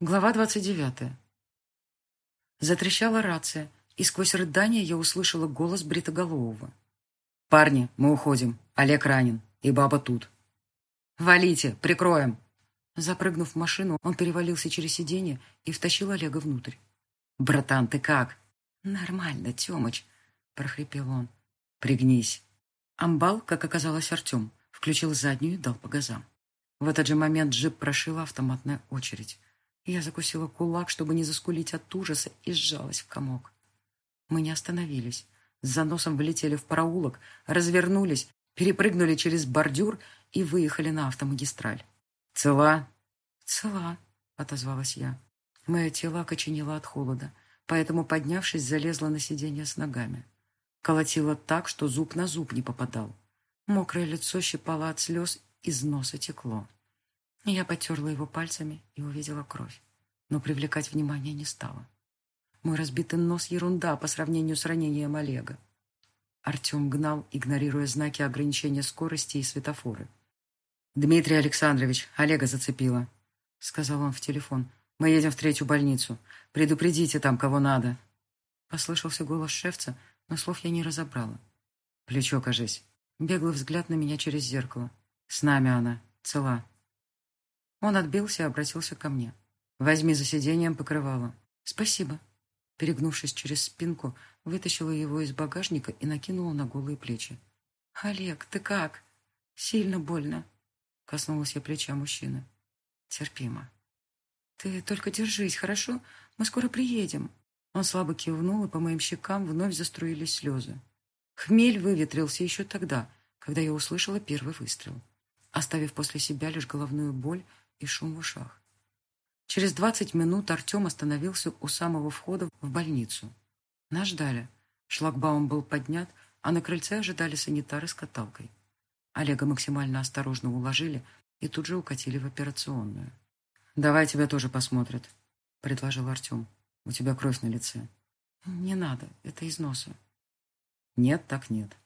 Глава двадцать девятая. Затрещала рация, и сквозь рыдание я услышала голос Бритоголового. «Парни, мы уходим. Олег ранен, и баба тут». «Валите, прикроем!» Запрыгнув в машину, он перевалился через сиденье и втащил Олега внутрь. «Братан, ты как?» «Нормально, Тёмыч», — прохрипел он. «Пригнись». Амбал, как оказалось Артем, включил заднюю и дал по газам. В этот же момент джип прошила автоматная очередь. Я закусила кулак, чтобы не заскулить от ужаса, и сжалась в комок. Мы не остановились. С заносом влетели в проулок, развернулись, перепрыгнули через бордюр и выехали на автомагистраль. «Цела?» «Цела», — отозвалась я. Мое тело окоченело от холода, поэтому, поднявшись, залезла на сиденье с ногами. Колотило так, что зуб на зуб не попадал. Мокрое лицо щипало от слез, из носа текло. Я потерла его пальцами и увидела кровь, но привлекать внимание не стала. Мой разбитый нос — ерунда по сравнению с ранением Олега. Артем гнал, игнорируя знаки ограничения скорости и светофоры. «Дмитрий Александрович, Олега зацепила», — сказал он в телефон. «Мы едем в третью больницу. Предупредите там, кого надо». Послышался голос шефца, но слов я не разобрала. «Плечо, кажись». Беглый взгляд на меня через зеркало. «С нами она. Цела». Он отбился и обратился ко мне. «Возьми за сиденьем покрывало». «Спасибо». Перегнувшись через спинку, вытащила его из багажника и накинула на голые плечи. «Олег, ты как?» «Сильно больно», — коснулась я плеча мужчины. «Терпимо». «Ты только держись, хорошо? Мы скоро приедем». Он слабо кивнул, и по моим щекам вновь заструились слезы. Хмель выветрился еще тогда, когда я услышала первый выстрел, оставив после себя лишь головную боль и шум в ушах. Через двадцать минут Артем остановился у самого входа в больницу. Нас ждали. Шлагбаум был поднят, а на крыльце ожидали санитары с каталкой. Олега максимально осторожно уложили и тут же укатили в операционную. «Давай тебя тоже посмотрят», — предложил Артем. «У тебя кровь на лице». «Не надо, это из носа». «Нет, так нет».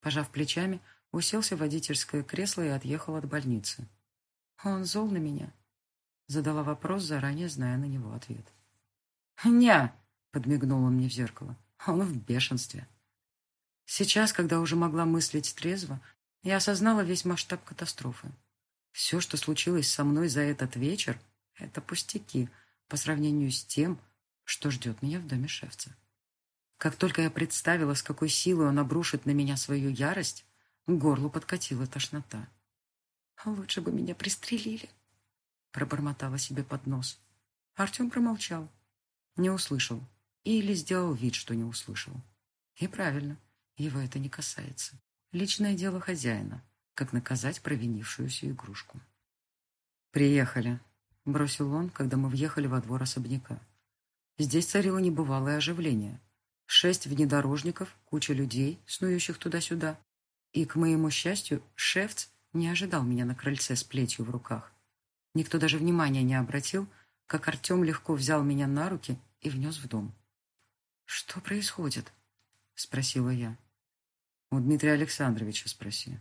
Пожав плечами, уселся в водительское кресло и отъехал от больницы. «Он зол на меня?» Задала вопрос, заранее зная на него ответ. «Ня!» — он мне в зеркало. «Он в бешенстве». Сейчас, когда уже могла мыслить трезво, я осознала весь масштаб катастрофы. Все, что случилось со мной за этот вечер, это пустяки по сравнению с тем, что ждет меня в доме шефца. Как только я представила, с какой силой он обрушит на меня свою ярость, к горлу подкатила тошнота. «Лучше бы меня пристрелили», — пробормотала себе под нос. Артем промолчал, не услышал или сделал вид, что не услышал. И правильно, его это не касается. Личное дело хозяина, как наказать провинившуюся игрушку. «Приехали», — бросил он, когда мы въехали во двор особняка. Здесь царило небывалое оживление. Шесть внедорожников, куча людей, снующих туда-сюда. И, к моему счастью, шефц не ожидал меня на крыльце с плетью в руках. Никто даже внимания не обратил, как Артем легко взял меня на руки и внес в дом. «Что происходит?» — спросила я. «У Дмитрия Александровича спроси».